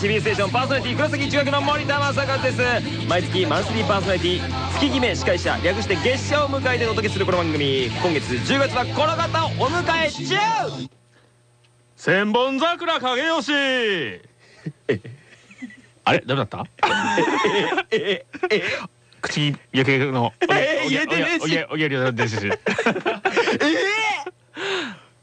ブリーチ B ステーションパーソナリティ黒崎中学の森田正和です。毎月マンスリーパーソナリティ月決め司会者略して月謝を迎えてお届けするこの番組。今月10月はこの方をお迎え中。千本桜影吉。あれ？ダメだった？ええ口焼けのえ言えてねえし。おげおげおげおげですしえ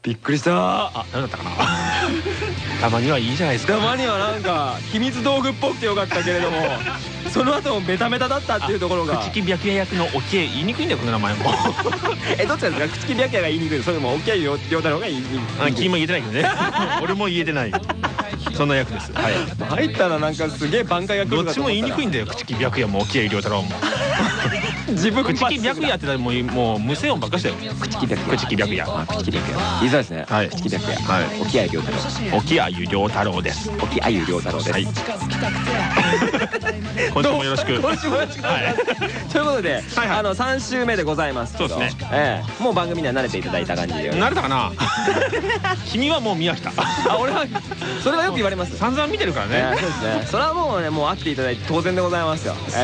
びっくりしたあダメだったかな たまにはいいじゃないですか。たまにはなんか秘密道具っぽくてよかったけれども その後もベタベタだったっていうところが。口木白夜役のおけ言いにくいんだよこの名前も。えどっちなんですか？口木白夜が言いにくい。それともオッケーよ両太郎が言いにくい。あ君も言えてないけどね。俺も言えてない。そんな役です。はい。入ったらなんかすげえ挽回が来るどっちも言いにくいんだよ口木白夜もおけ亮太郎も自分口木白夜ってもうもう無声音ばっかしだよ。口木白夜口木白夜あ口木白夜言いづらいですねはい。口木白夜はい。沖合亮太郎。沖あゆ亮太郎です。沖合亮太郎です。はい。今週もよろしく。今週もよろしく。ということであの3週目でございますそうですね。ええ。もう番組には慣れていただいた感じで。慣れたかな？君はもう見飽きた。あ俺はそれはよく言われます。散々見てるからええねそうですね。それはもうねもう飽きていただいて当然でございますよ。そう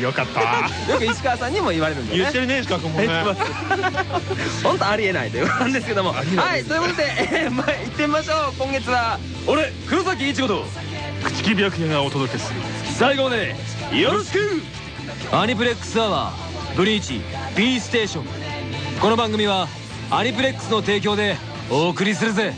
よかった。え よく石川さんにも言われるんでね。言ってるね石川君もね。本当ありえないということなんですけども。はいということで、えー、まあ、行ってみましょう。今月は。俺黒崎一子と口木白夜がお届けする。最後までよろしく。アニプレックスアワーブリーチ B ステーション。この番組はアニプレックスの提供でお送りするぜ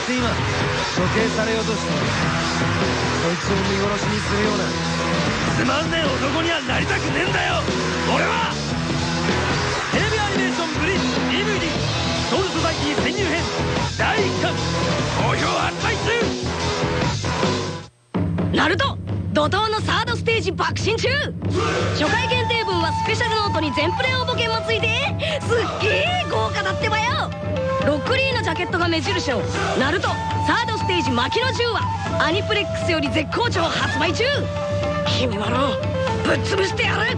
って今処刑されようとしている。そいつを見殺しにするような。つまんねえ男にはなりたくねえんだよ。俺はテレビアニメーションブリーチ DVD「ソウルソサイティ潜入編」第1巻好評発売中。ナルト怒涛のサードステージ爆心中。初回限定分はスペシャルノートに全プレ応募券もついてすっげえ豪華だってばよロックリーのジャケットが目印の「ナルトサードステージ牧野10話」アニプレックスより絶好調発売中。君まろぶっ潰してやる。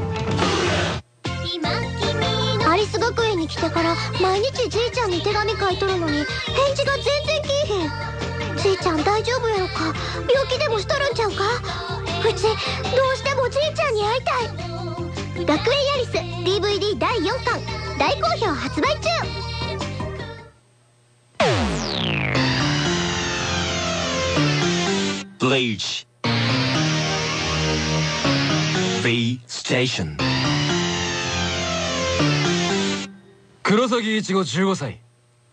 アリス学園に来てから毎日じいちゃんに手紙書いとるのに返事が全然来えへん。じいちゃん大丈夫やろか？病気でもしとるんちゃうか？うちどうしてもじいちゃんに会いたい。学園ヤリス DVD 第4巻大好評発売中。Bleach V Station 黒崎一護15歳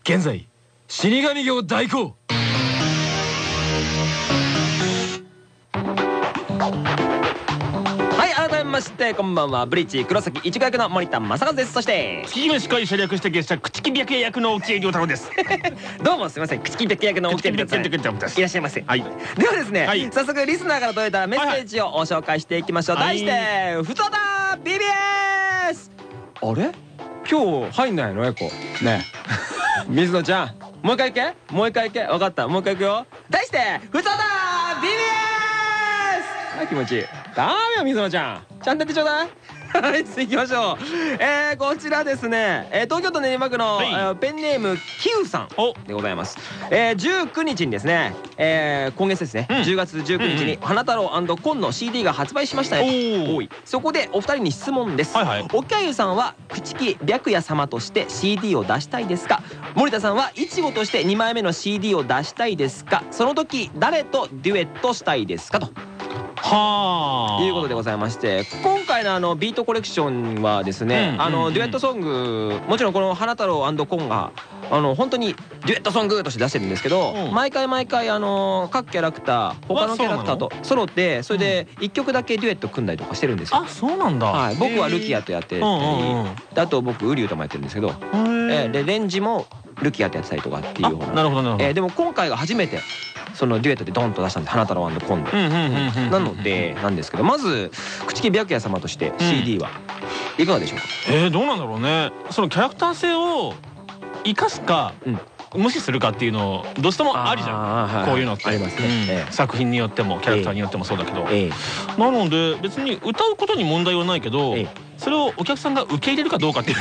現在死神業代行ましてこんばんは。ブリーチ黒崎一護役の森田正和です。そして月姫司会者略して月謝口木白夜役の沖江亮太郎です。どうもすみません。口木べき役の沖口木白夜役のいらっしゃいませ。はい。ではですね、はい。早速リスナーから届いたメッセージをご紹介していきましょう、はい題して「ふとだ BBS」あれ？今日入んないのエコ？ねえ。水野ちゃんもう一回いけ？もう一回いけ？分かった。もう一回いくよ。題して「ふとだ BBS」あ気持ちいい。ダメよ水野ちゃん。ちゃんとやってちょうだい。はい、次行きましょう。えー、こちらですね、えー、東京都練馬区の、はい。えーペンネームキウさんお。でございます。えー、19日にですね、えー、今月ですね、うん。10月19日にうん花太郎コンの CD が発売しましたよ。おい。そこでお二人に質問です。はいはい。おきゃゆさんは朽木白夜様として CD を出したいですか？森田さんはいちごとして2枚目の CD を出したいですか？その時誰とデュエットしたいですか？とはあ。いうことでございまして今回のあのビートコレクションはですね、あのデュエットソングもちろんこの花太郎コンがあの本当にデュエットソングとして出してるんですけど、うん。毎回毎回あの各キャラクター他のキャラクターと揃ってそれで1曲だけデュエット組んだりとかしてるんですよ。あそうなんだ。はい、僕はルキアとやってたり、あと僕ウリュウともやってるんですけど、へえでレンジもルキアとやってたりとかっていうな。なるほどなるほど。えーでも今回が初めてそのデュエットでドンと出したんで花太郎コンで。うんうんうんうんうん。なのでなんですけどまず朽木白夜様として CD はいかがでしょうか、えー、どうなんだろうね。そのキャラクター性を生かすか、うん。無視するかっていうのどうしてもありじゃん。こういうのって。ありますね。作品によってもキャラクターによってもそうだけど。ええ。なので別に歌うことに問題はないけどええそれをお客さんが受け入れるかどうかっていう。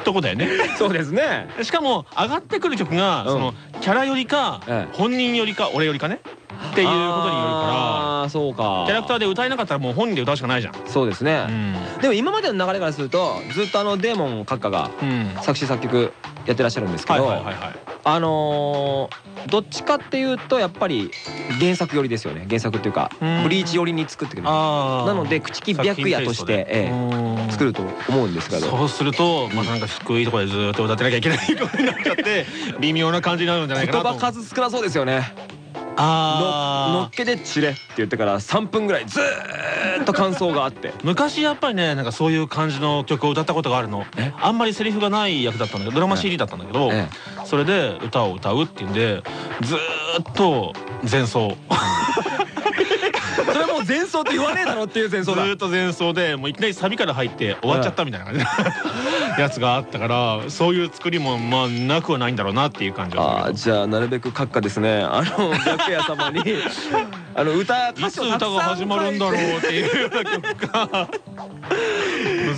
とこだよね。そうですね。しかも上がってくる曲がうん。そのキャラよりかええ。本人よりか俺よりかねっていうことによるかああそうか。らキャラクターで歌えなかったらもう本人で歌うしかないじゃん。そうですね、うん。でも今までの流れからするとずっとあのデーモン閣下がうん。作詞作曲やってらっしゃるんですけど、あのーどっちかっていうとやっぱり原作寄りですよね。原作っていうかうん。ブリーチ寄りに作ってくる。なので口木白夜として、ええ作ると思うんですけど。そうするとまあなんか低いところでずっと歌ってなきゃいけないことになっちゃって微妙な感じになるんじゃないか言なと。葉数少なそうですよねのっけでチレって言ってから3分ぐらいずーっと感想があって。昔やっぱりねなんかそういう感じの曲を歌ったことがあるの。え？あんまりセリフがない役だったんだけどドラマ CD だったんだけど、え。それで歌を歌うっていうんでずーっと前奏 それもう前奏って言わねえだろっていう前ず奏だ。ーっと前奏でもういきなりサビから入って終わっちゃったみたいな感じ。の やつがあったからそういう作りもまあなくはないんだろうなっていう感じはあーじゃあなるべく閣下ですね。あの白夜様に あの歌いつ歌が始まるんだろうっていうような曲が。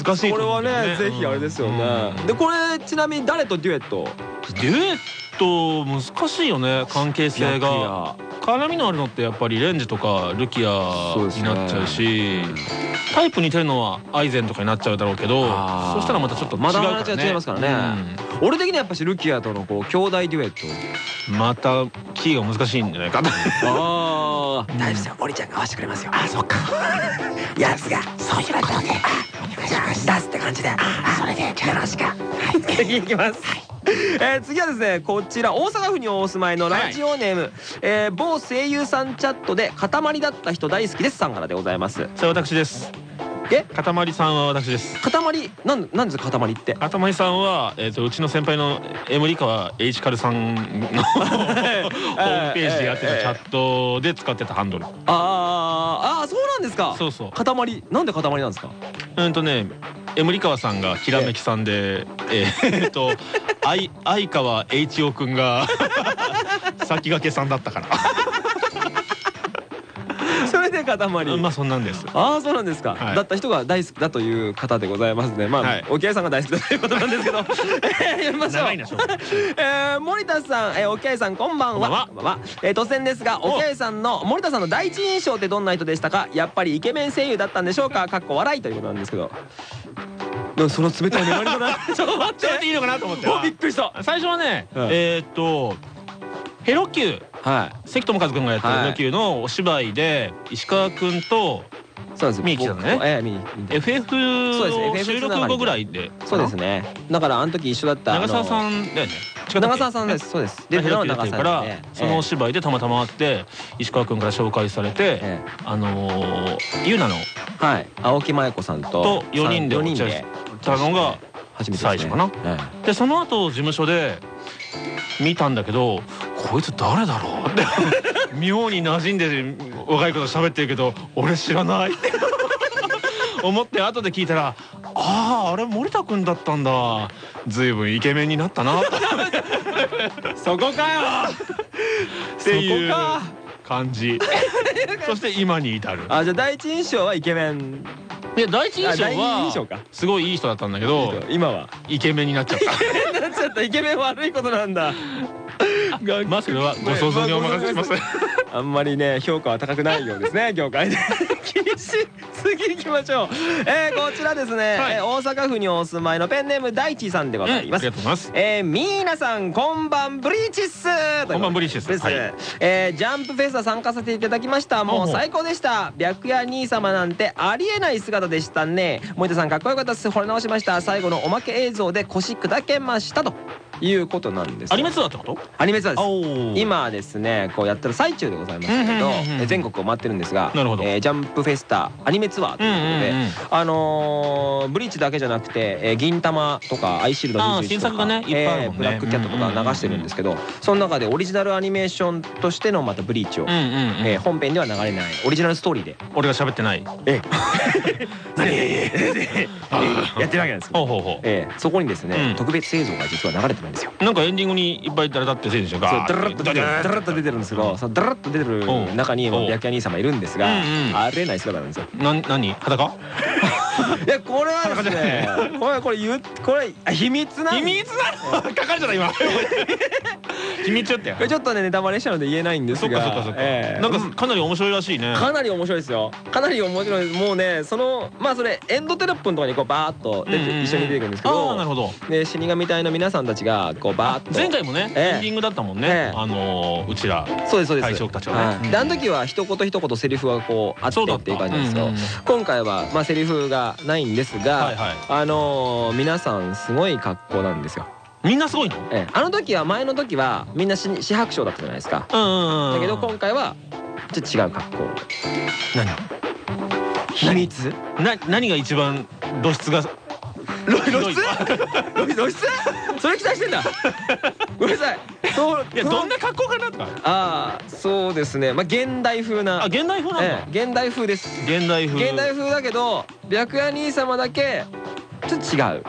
難しいことれはねぜひあれですよね。うん。でこれちなみに誰とデュエットデュエット難しいよね関係性が。絡みのあるのってやっぱりレンジとかルキアになっちゃうしタイプ似てるのはアイゼンとかになっちゃうだろうけどそしたらまたちょっと違うまだから話が違いますからね。ね俺的にはやっぱしルキアとのこう兄弟デュエット。うんまたキーが難しいんじゃないかと。ああ大丈夫ですよ。森ちゃんが合わせてくれますよ。あそっか。やつがそういうことでじゃあ出すって感じで。それでよろしく。はい。いきますえー次はですねこちら大阪府にお住まいのラジオネーム、えー某声優さんチャットで塊だった人大好きですさんからでございます。それ私です。え？かたまりさんは私です。塊？なんなんですか塊って？かたまりさんは、えー、とうちの先輩の江森川 H カルさんの ホームページでやってたチャットで使ってたハンドル。あーあーそうなんですか。そうそう。塊？なんで塊なんですか？うんとね江森川さんがひらめきさんでえーっと相相川 H O 君が 先駆けさんだったから。それで塊。まあそんなんです。ああそうなんですか、はい。だった人が大好きだという方でございますね。まあ、はい。沖合さんが大好きだということなんですけど。えー読みましょう。長いな。しょうえー森田さん、えー、沖合さんこんばんは。こんばんは。えー突然ですがお。沖合さんの森田さんの第一印象ってどんな人でしたか？やっぱりイケメン声優だったんでしょうか？かっこ笑いということなんですけどその冷たい粘りだな。ちょっと待それでいいのかなと思って。おびっくりした。最初はね、はいえーっとヘロ Q はい。関智和君がやってるはい。ヘロ Q のお芝居で石川君とそうです見に来たのね。僕ええ見に見に FF 収録後ぐらいでそうですね。だからあの時一緒だった長澤さんんだよね。長澤さんです。そうです。で。からそのお芝居でたまたま会って石川君から紹介されてええ。あのーゆうなのはい。青木麻衣子さんとと4人で四人お茶しでたのが初めてですね。最初かな。えでその後事務所で見たんだけどこいつ誰だろう？って妙に馴染んで若い子と喋ってるけど俺知らない？って思って後で聞いたらあああれ森田君だったんだ。随分イケメンになったな。そこかよ。っていう。そこか。感じ。そして今に至る。あじゃあ第一印象はイケメンで第一印象あ第一印象はかすごいいい人だったんだけど今は。イケメンになっちゃった。なっちゃった。イケメン悪いことなんだ。まあそれはご想像にお任せします あんまりね評価は高くないようですね 業界で。厳しい次行きましょう。えー、こちらですね、はい。えー大阪府にお住まいのペンネーム大地さんでございます、うんありがとうございます。えー、ミーナさんこんばんブリーチっすこんばんブリーチですはいえージャンプフェスタ参加させていただきました。もう最高でした。白夜兄様なんてありえない姿でしたね。森田さんかっこよかったっす。惚れ直しました。最後のおまけ映像で腰砕けましたということなんですアニメツアーってこと？アニメツアーです。お今ですねこうやってる最中でございますけど全国を回ってるんですがなるほど。えージャンプフェスタアニメツアーとうんいうことで、あのーブリーチだけじゃなくて、えー銀玉とかアイシールド21とかあー新作がねいっぱいあるもんね。えーブラックキャットとか流してるんですけど、その中でオリジナルアニメーションとしてのまたブリーチを、本編では流れない。オリジナルストーリーで。俺が喋ってない。えやってるわけなんですほうほうほええ。そこにですね、うん。特別映像が実は流れてるんですよ。うなんかエンディングにいっぱい誰だってせいでしょそうガダラッと出てるダラッと出てるんですけど、そのダラッと出てる中にうん。白夜兄様いるんですが、あれない姿なんですよ。な何？裸？いやこれはですね、これこれ言うこれあ秘密なん秘密なの？かかるじゃない今。秘密ってこれちょっとねネタバレしちゃうので言えないんですそっが、かそっかそっか。ええ。なんかかなり面白いらしいね。かなり面白いですよ。かなり面白いもうねそのまあそれエンドテロップのところにこうバーッと出て一緒に出てくるんですけああなるどほど。で死神隊の皆さんたちがこうバーッと。前回もねええエンディングだったもんえね。えあのーうちら。そうですそうです。大将たちはね。あの時は一言一言セリフがこうあってっていう感じなんですようんうんうん。今回はまあセリフがないんですが、はいはいあのー皆さんすごい格好なんですよ。みんなすごいの？ええあの時は前の時はみんなし四白鳥だったじゃないですか。だけど今回はちょっと違う格好。何？秘密？な何が一番露出が露出？露出？それ期待してんだ。ごめんなさい。そういやどんな格好かなとかああそうですね。まあ現代風な。あ現代風なんだええ現代風です。現代風現代風だけど白夜兄様だけちょっと違う。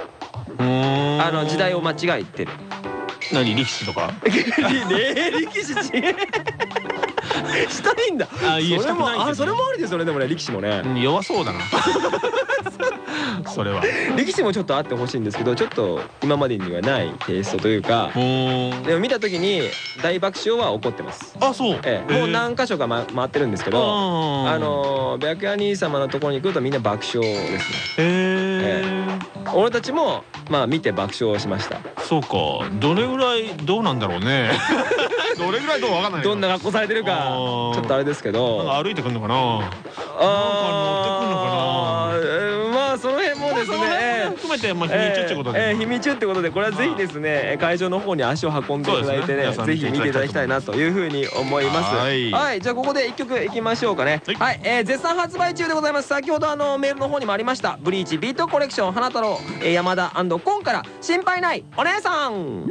あの時代を間違えてる。何力士とか？ねえ力士？ちしたいんだ。あいやそれもあそれもありですよねでもね力士もね。うん弱そうだな。それは。力士もちょっとあってほしいんですけどちょっと今までにはないテイストというかでも見た時に大爆笑は起こってます。あそう。ええ、もう何箇所か、ま、回ってるんですけど、ああのー白夜兄様のところに来るとみんな爆笑ですね。へえ俺たちもまあ見て爆笑しました。そうか。どれぐらいどうなんだろうね。どれぐらいどうわかんないけど。んな格好されてるかちょっとあれですけど。か歩いてくんのかな。あめてまあ秘密ってことでえーえー秘密ってことでこれはぜひですね会場の方に足を運んでいただいてねぜひ見ていただきたいなというふうに思います。はいはい。じゃあここで一曲いきましょうかね。はい。はい、えー絶賛発売中でございます。先ほどあのメールの方にもありました。ブリーチビートコレクション花太郎、えー山田コンから心配ないお姉さん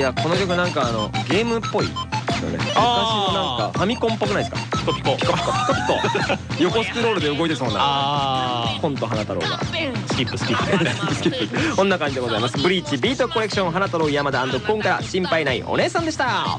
やこの曲なんかあのゲームっぽいよね。昔のなんかファミコンっぽくないですか？ピコピコ。ピコピコ。ピコピコ横スクロールで動いてそうなあコント花太郎が。ースキップスキップ。スキップ こんな感じでございます。ブリーチビートコレクション花太郎山田コンから心配ないお姉さんでした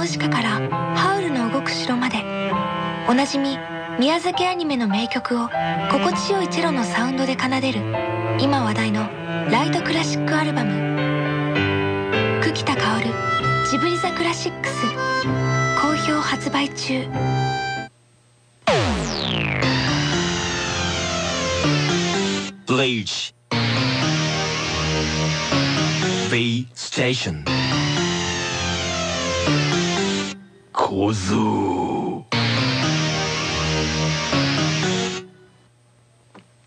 ナウシカからハウルの動く城まで。おなじみ宮崎アニメの名曲を心地よいチェロのサウンドで奏でる今話題のライトクラシックアルバム。久喜田薫ジブリザクラシックス好評発売中。Bleach. V Station. 小僧。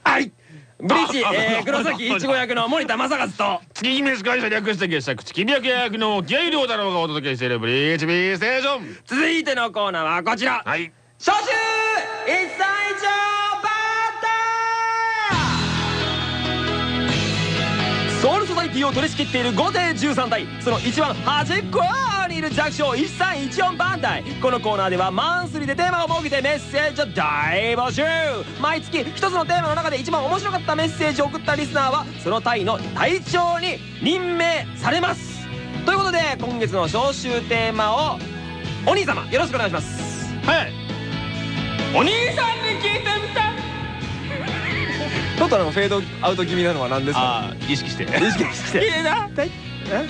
はい。ブリーチ、えー、黒崎いちご役の森田正和と。月姫司会者略して月下口木役役の気合い良太郎がお届けしているブリーチ B ステーション。続いてのコーナーはこちら。はい。初秋一歳以上ソウルソサイティを取り仕切っている5艇13体その一番端っこにいる弱小1314番隊。このコーナーではマンスリーでテーマを設けてメッセージを大募集。毎月一つのテーマの中で一番面白かったメッセージを送ったリスナーはその隊の隊長に任命されます。ということで今月の招集テーマをお兄様。よろしくお願いします。はい。お兄さんに聞いてみたい。ょっとあのフェードアウト気味なのは何ですか？意識して。意識して。いいなはい。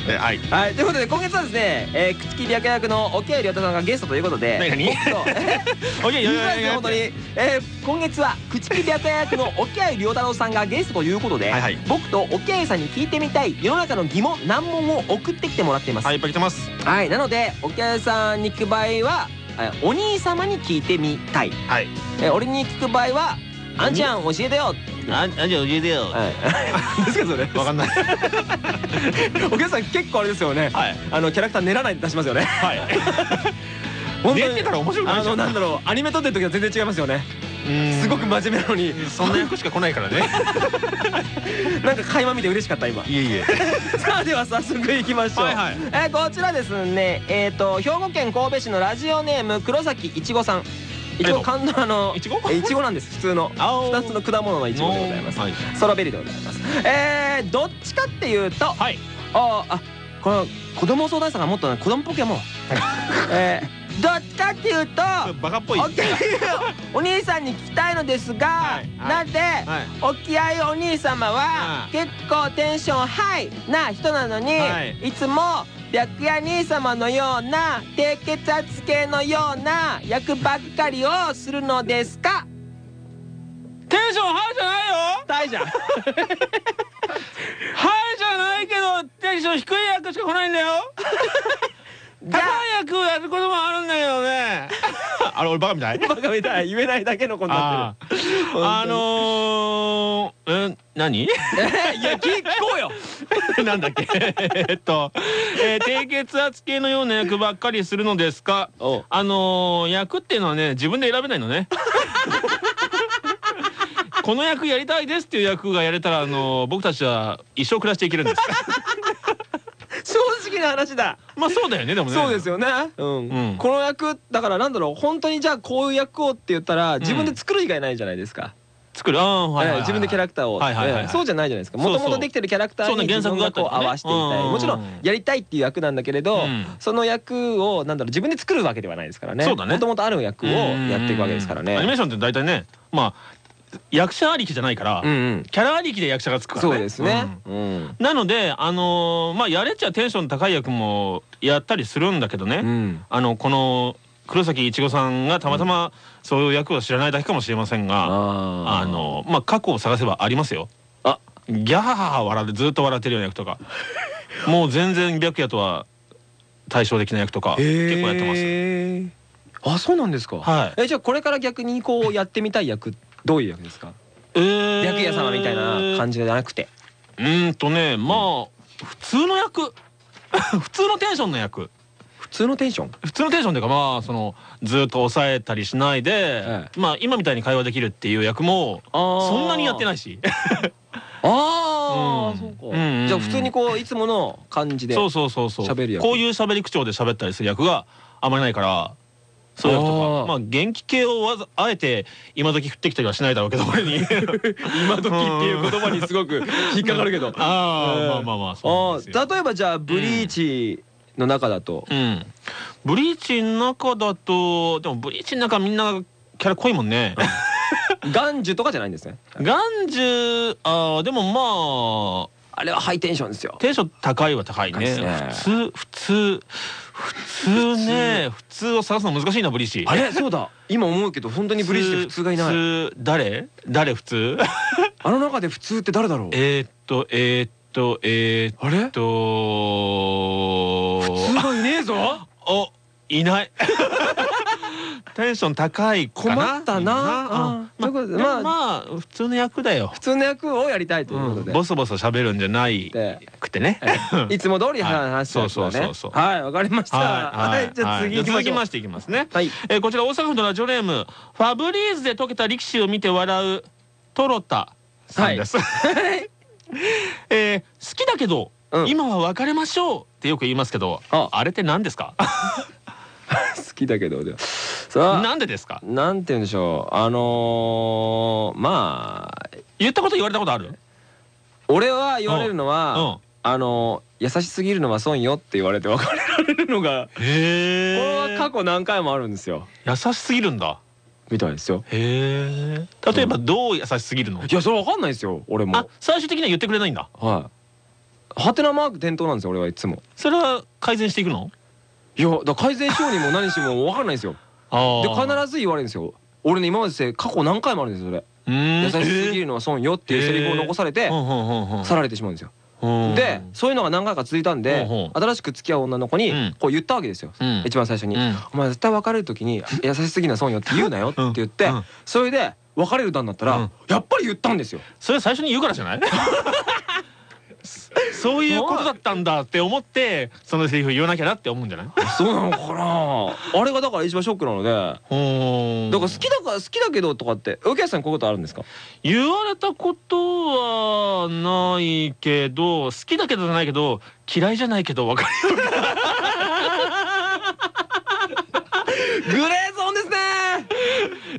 えはい。はい、ということで今月はですね、えー、口切り役役の沖合亮太さんがゲストということで 何？何僕と。オッケー言いますよ本当に、えー、今月は口切り役役の沖合亮太郎さんがゲストということではいはい。僕と沖合さんに聞いてみたい世の中の疑問難問を送ってきてもらっています。はいいっぱい来てます。はい、なので沖合さんに聞く場合はえーお兄様に聞いてみたい、はい。えー俺に聞く場合は「あんちゃん教えてよ」ああじゃあ教えてよ。はい。何ですかそれ？わかんない。お客さん結構あれですよね。はい。あのキャラクター練らないで出しますよね。はい。本当に練ってたら面白くないあじゃん。のなんだろうアニメ撮ってる時は全然違いますよね。すごく真面目なのに。そんな役しか来ないからね。なんか垣間見て嬉しかった今。いえいえ。さあでは早速いきましょう。はいはい。えーこちらですね。えっと兵庫県神戸市のラジオネーム黒崎いちごさんいちご缶のあのいちごなんです。普通の。あお2つの果物のいちごでございます。はい。ソロベリーでございます。えーどっちかっていうとはい。ああこの子供相談者がもっとね子供っぽくやもう えーどっちかっていうとバカっぽい。お兄さんに聞きたいのですが、なんで、はい。沖合お兄様ははい。結構テンションハイな人なのに、はい。い、つも白夜兄様のような低血圧系のような役ばっかりをするのですか？テンションハイじゃないよ。大じゃん。ハイじゃないけどテンション低い役しか来ないんだよ。高い役をやることもあるんだけどね。あれ俺バカみたい？あバカみたい。言えないだけの子になあってる。ー。あのー、え何？いや聞こうよ なんだっけ？えっと、えー低血圧系のような役ばっかりするのですか？あのー、役っていうのはね自分で選べないのね。この役やりたいですっていう役がやれたら、あのー僕たちは一生暮らしていけるんです。正直な話だ。まあそうだよねでもね。そうですよね、うん。うん。この役だからなんだろう本当にじゃあこういう役をって言ったら自分で作る以外ないじゃないですか、作る。自分でキャラクターを、そうじゃないじゃないですか。もともとできてるキャラクターに自分がこう合わせていたいうん。もちろんやりたいっていう役なんだけれど、うん。その役をなんだろう自分で作るわけではないですからね。もともとある役をやっていくわけですからアニメねーションって大体ねまあ役者ありきじゃないから、キャラありきで役者がつくからね。そうですね、うん。なのであのーまあやれっちゃテンション高い役もやったりするんだけどね、うん。あのこの黒崎いちごさんがたまたまそういう役を知らないだけかもしれませんが、ああのまあ過去を探せばありますよ。あ。ギャハハハ笑ってずっと笑ってるような役とか。もう全然白夜とは対照的な役とか結構やってます。あそうなんですか。はい。えじゃあこれから逆にこうやってみたい役どういう役ですか？えー。白夜様みたいな感じじゃなくて。うーんとねまあ普通の役。普通のテンションの役。普通のテンション？普通のテンションっていうかまあそのずっと抑えたりしないで、えまあ今みたいに会話できるっていう役もそそんなにやってないし。うん。ああそうか。うんじゃあ普通にこういつもの感じでそうそうそうそう。喋る役。こういう喋り口調で喋ったりする役があまりないからそういう役とかまあ元気系をわざあえて今時振ってきたりはしないだろうけど俺に。今時っていう言葉にすごく引っかかるけど。ああ、うんまあまあまあそう例えばじゃあブリーチの中だと。うん。ブリーチの中だとでもブリーチの中みんなキャラ濃いもんね。ガンジュとかじゃないんですね。ガンジュあーでもまああれはハイテンションですよ。テンション高いは高いね。ね。普通普通普通ね普通を探すの難しいなブリーチ。あれ？そうだ。今思うけど本当にブリーチで普通がいない。普通誰？誰普通？あの中で普通って誰だろう？えーっとえーっとえーっと普通がいねえぞ。おいない。テンション高い困ったな。まあまあまあ普通の役だよ。普通の役をやりたいということで、ボソボソ喋るんじゃないでくてね。いつも通りはい。話してそうそうそうそう。はいわかりました。はいじゃあ次行きましていきますね、はい。えーこちら大阪府のラジオネームファブリーズで溶けた力士を見て笑うトロタさんです、えー好きだけど、うん。今は別れましょうってよく言いますけどあ。あれって何ですか？好きだけどさあ。なんでですか？なんて言うんでしょう。あのー、まあ。言ったこと言われたことある？俺は言われるのは、うん。あの優しすぎるのは損よって言われて別れられるのがこへれは過去何回もあるんですよ。優しすぎるんだみたいですよ。へえ例えばどう優しすぎるの、いやそれわかんないですよ俺あも最終的には言ってくれないんだ。はい。ハテナマーク点灯なんですよ俺はいつも。それは改善していくの？いやだ改善しようにも何しもわかんないんですよ。でで必ず言われるんですよ。俺ね今までで過去何回もあるんですよそれ。優しすぎるのは損よっていうセリフを残されて去られてしまうんですよでそういうのが何回か続いたんで新しく付き合う女の子にうん。こう言ったわけですよ。うん。一番最初に。うん「お前絶対別れる時に優しすぎな損よって言うなよ」って言ってそれで別れる段になったらうん。やっぱり言ったんですよ。それ最初に言うからじゃない？そういうことだったんだって思ってそのセリフ言わなきゃなって思うんじゃない？そうなのかな？あれがだから一番ショックなので。だからほ好きだから好きだけどとかって右京さんこういうことあるんですか？言われたことはないけど好きだけどじゃないけど嫌いじゃないけど分かるよグレ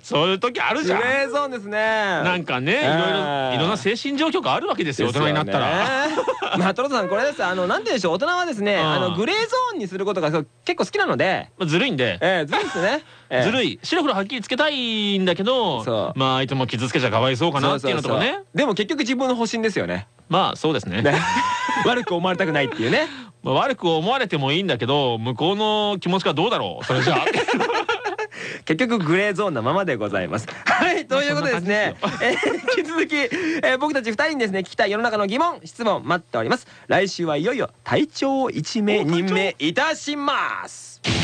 そういう時あるグじゃん。レーゾーンですね。なんかねいろいろええいろんな精神状況があるわけですよ大人になったら。まあトロトさんこれです。あのなんてでしょう大人はですねうん。あのグレーゾーンにすることがそう結構好きなので。まあずるいんで。ええずるいですね。ええ。ずるい。白黒はっきりつけたいんだけどそう。まあ相手も傷つけちゃかわいそうかなっていうのとかね。そうそうそうでも結局自分の保身ですよね。まあそうですね。ね。悪く思われたくないっていうね。まあ悪く思われてもいいんだけど向こうの気持ちがどうだろう。それじゃあ 結局グレーゾーンなままでございます。はいということでですね、えー引き続き、えー僕たち二人にですね聞きたい世の中の疑問質問待っております。来週はいよいよ隊長を一名任命いたします。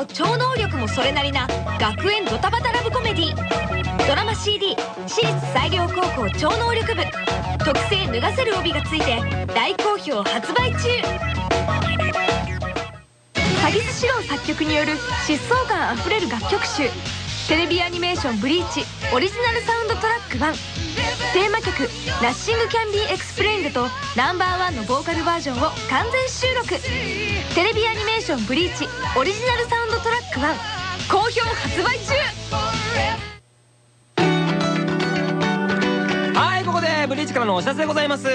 も超能力もそれなりな学園ドタバタラブコメディ。ドラマ CD 私立西陵高校超能力部。特製脱がせる帯がついて大好評発売中。鷺巣詩郎作曲による疾走感あふれる楽曲集。テレビアニメーション「ブリーチ」オリジナルサウンドトラック1テーマ曲「 Nothing Can Be Explained」と Number One のボーカルバージョンを完全収録テレビアニメーション「ブリーチ」オリジナルサウンドトラック1好評発売中はいここでブリーチからのお知らせでございます。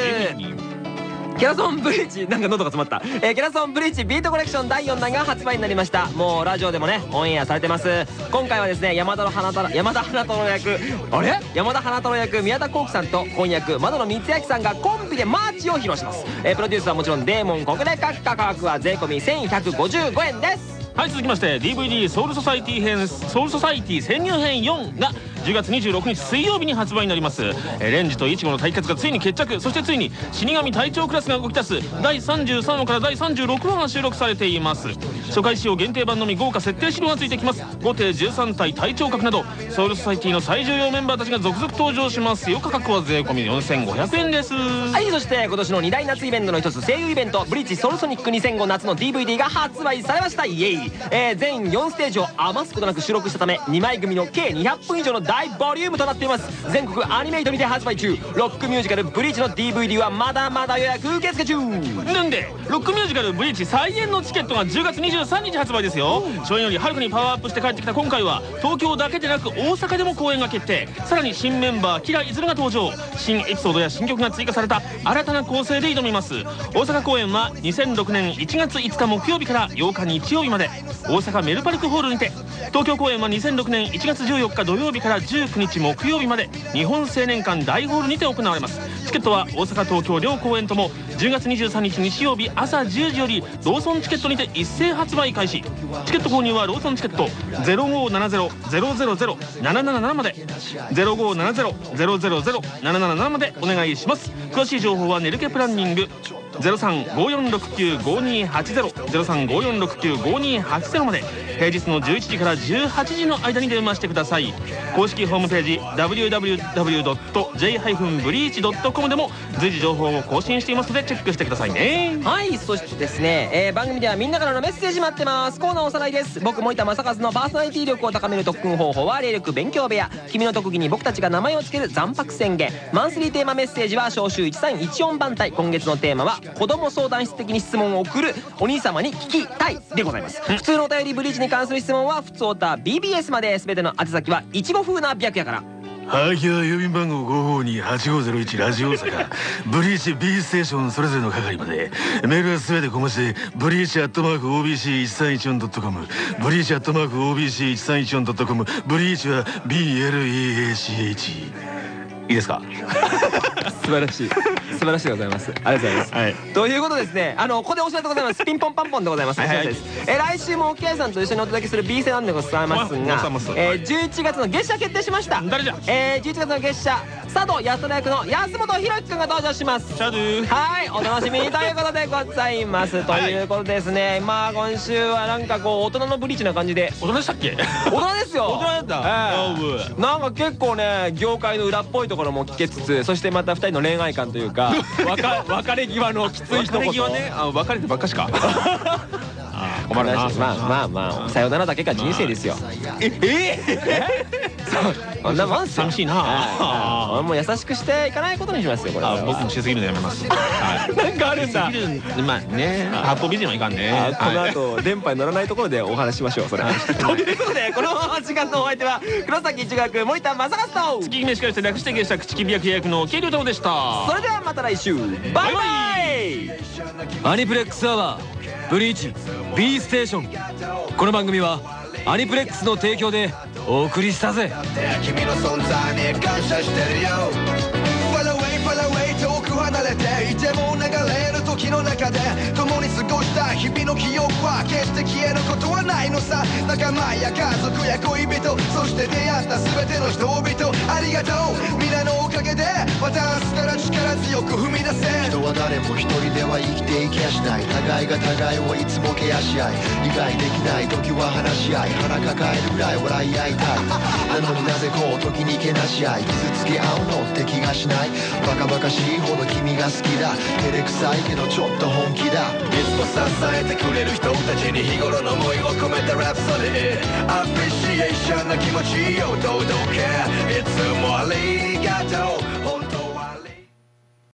キャラソンブリーチなんか喉が詰まった、えーキャラソンブリーチビートコレクション第4弾が発売になりました。もうラジオでもねオンエアされてます。今回はですね山田の花太山田花太郎役あれ？山田花太郎役宮田幸季さんとコン役真殿光昭さんがコンビでマーチを披露します、えープロデュースはもちろんデーモン国で価格は税込1155円です。はい続きまして DVD ソウルソサイティ編ソウルソサイティ潜入編4が10月26日水曜日に発売になります。えレンジとイチゴの対決がついに決着。そしてついに死神隊長クラスが動き出す。第33話から第36話が収録されています。初回仕様限定版のみ豪華設定資料がついてきます。5艇13体隊長格などソウルソサイティの最重要メンバーたちが続々登場します。よ価格は税込み4500円です。はいそして今年の2大夏イベントの一つ声優イベント「ブリーチソルソニック2005夏」の DVD が発売されました。イエイ、えー全4ステージを余すことなく収録したため2枚組の計200分以上の大ボリュームとなっています。全国アニメイトにて発売中。ロックミュージカル「ブリーチ」の DVD はまだまだ予約受付中。なんでロックミュージカル「ブリーチ」再演のチケットが10月23日発売ですよ。初演よりはるかにパワーアップして帰ってきた今回は東京だけでなく大阪でも公演が決定。さらに新メンバーキラいずるが登場。新エピソードや新曲が追加された新たな構成で挑みます。大阪公演は2006年1月5日木曜日から8日日曜日まで。大阪メルパルクホールにて。東京公演は2006年1月14日土曜日から19日木曜日まで日本青年館大ホールにて行われます。チケットは大阪東京両公演とも10月23日日曜日朝10時よりローソンチケットにて一斉発売開始。チケット購入はローソンチケット。0570-000-777まで。0570-000-777までお願いします。詳しい情報はネルケプランニング。0354695280 0354695280まで。平日の11時から18時の間に電話してください。公式ホームページ www.j-breach.com でも随時情報を更新していますのでチェックしてくださいね。はいそしてですね、えー番組ではみんなからのメッセージ待ってます。コーナーおさらいです僕森田正和のパーソナリティ力を高める特訓方法は霊力勉強部屋。君の特技に僕たちが名前を付ける残白宣言。マンスリーテーマメッセージは召集1314番隊。今月のテーマは子供相談室的に質問を送るお兄様に聞きたいでございます。普通のお便りブリーチに関する質問は普通おた BBS まで。全ての宛先はいちご風な白夜からはがきは郵便番号552-8501ラジオ大阪 ブリーチ B ステーションそれぞれの係までメールはすべて小文字でブリーチアットマーク OBC1314.com ブリーチアットマーク OBC1314.com ブリーチは BLEACH いいですか？素晴らしい素晴らしいでございます。ありがとうございます、はい。ということでですね。あのここでお知らせでございます。ピンポンパンポンでございます。お知らせです、え来週も沖合さんと一緒にお届けする B 戦なんでございます。がえーはい11月の月謝決定しました。誰じゃ？えー、11月の月謝佐渡安田役の安本博樹くんが登場します。チャドゥはいお楽しみにということでございます。ということですね。まあ今週はなんかこう大人のブリーチな感じで。大人でしたっけ？大人ですよ。大人だった。ええ。なんか結構ね業界の裏っぽいところも聞けつつそしてまた2人の恋愛観というか別別れ際のきつい一言別れ際ねあ別れてばっかしか。困るな。まあまあまあさよならだけが人生ですよええこんなもんっすよ寂しいな。はいもう優しくしていかないことにしますよこれあ僕もしすぎるのやめます。はい。なんかあるんだ。まあね。八方美人はいかんね。あこのはい後電波に乗らないところでお話ししましょうそれ。ということでこの時間のお相手は黒崎一学森田正和と。月決めしかりして略して芸者口木美役役の慶良太郎でした。それではまた来週。バイバイ。アニプレックスアワーブリーチ B ステーション。この番組はアニプレックスの提供でお送りしたぜ。君の存在に感謝してるよ。Far away, far away 遠く離れていても流れる時の中で共に過ごした日々の記憶は決して消えることはないのさ。仲間や家族や恋人。そして出会った全ての人々。ありがとう。皆のおかげでまた明日から力強く踏み出せ。人は誰も一人では生きていけやしない。互いが互いをいつもケアし合い。理解できない時は話し合い。腹抱えるぐらい笑い合いたい。なのになぜこう時にけなし合い。傷つけ合うのって気がしない。バカバカしいほど君が好きだ。照れくさいけどちょっと本気だ。いつも支えてくれる人たちに日頃の思いを込めたラプソディ。アプリシエーションの気持ちを届けいつもありがとう。